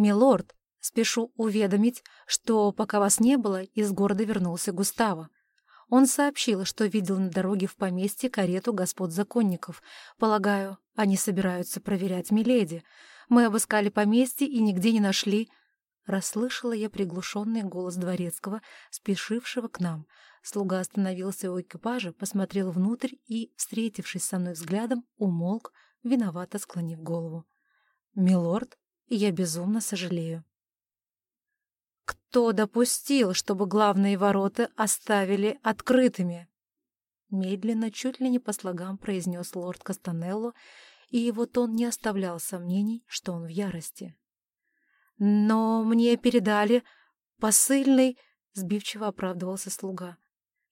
«Милорд, спешу уведомить, что пока вас не было, из города вернулся Густаво. Он сообщил, что видел на дороге в поместье карету господ законников. Полагаю, они собираются проверять Миледи. Мы обыскали поместье и нигде не нашли...» Расслышала я приглушенный голос дворецкого, спешившего к нам. Слуга остановился у экипажа, посмотрел внутрь и, встретившись со мной взглядом, умолк, виновато склонив голову. «Милорд, я безумно сожалею». «Кто допустил, чтобы главные ворота оставили открытыми?» Медленно, чуть ли не по слогам произнес лорд Кастанелло, и его тон не оставлял сомнений, что он в ярости. «Но мне передали посыльный...» — сбивчиво оправдывался слуга.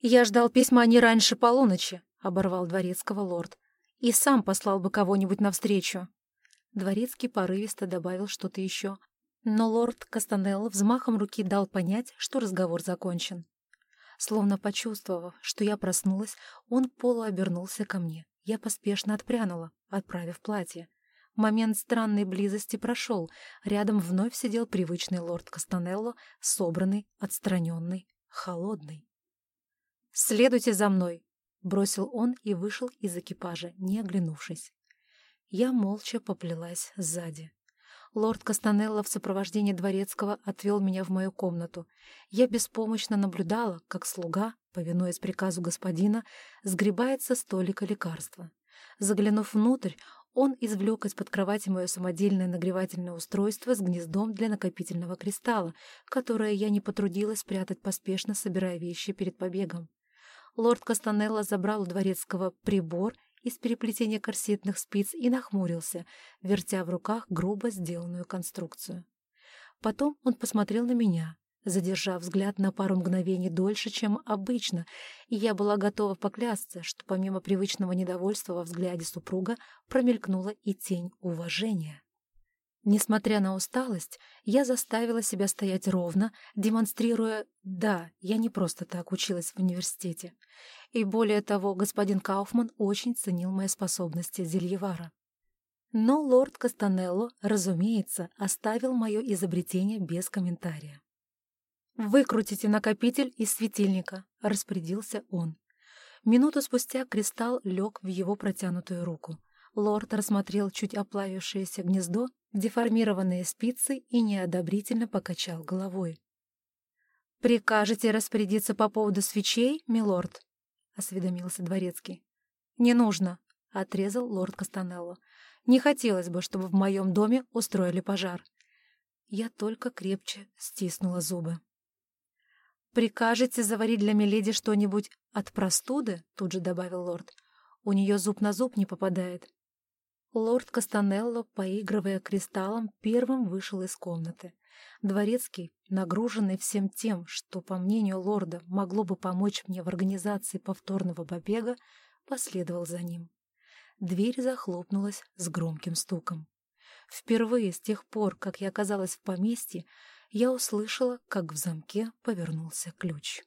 «Я ждал письма не раньше полуночи», — оборвал дворецкого лорд. «И сам послал бы кого-нибудь навстречу». Дворецкий порывисто добавил что-то еще, но лорд Кастанелло взмахом руки дал понять, что разговор закончен. Словно почувствовав, что я проснулась, он полуобернулся ко мне. Я поспешно отпрянула, отправив платье. Момент странной близости прошел. Рядом вновь сидел привычный лорд Кастанелло, собранный, отстраненный, холодный. «Следуйте за мной!» — бросил он и вышел из экипажа, не оглянувшись. Я молча поплелась сзади. Лорд Кастанелло в сопровождении дворецкого отвел меня в мою комнату. Я беспомощно наблюдала, как слуга, повинуясь приказу господина, сгребает со столика лекарства. Заглянув внутрь, он извлек из-под кровати мое самодельное нагревательное устройство с гнездом для накопительного кристалла, которое я не потрудилась спрятать поспешно, собирая вещи перед побегом. Лорд Кастанелло забрал у дворецкого прибор из переплетения корсетных спиц и нахмурился, вертя в руках грубо сделанную конструкцию. Потом он посмотрел на меня, задержав взгляд на пару мгновений дольше, чем обычно, и я была готова поклясться, что помимо привычного недовольства во взгляде супруга промелькнула и тень уважения. Несмотря на усталость, я заставила себя стоять ровно, демонстрируя «да, я не просто так училась в университете». И более того, господин Кауфман очень ценил мои способности зельевара. Но лорд Кастанелло, разумеется, оставил мое изобретение без комментария. «Выкрутите накопитель из светильника», — распорядился он. Минуту спустя кристалл лег в его протянутую руку. Лорд рассмотрел чуть оплавившееся гнездо, деформированные спицы и неодобрительно покачал головой. «Прикажете распорядиться по поводу свечей, милорд?» — осведомился дворецкий. «Не нужно», — отрезал лорд Кастанелло. «Не хотелось бы, чтобы в моем доме устроили пожар». Я только крепче стиснула зубы. «Прикажете заварить для Миледи что-нибудь от простуды?» — тут же добавил лорд. «У нее зуб на зуб не попадает». Лорд Кастанелло, поигрывая кристаллом, первым вышел из комнаты. Дворецкий, нагруженный всем тем, что, по мнению лорда, могло бы помочь мне в организации повторного побега, последовал за ним. Дверь захлопнулась с громким стуком. Впервые с тех пор, как я оказалась в поместье, я услышала, как в замке повернулся ключ.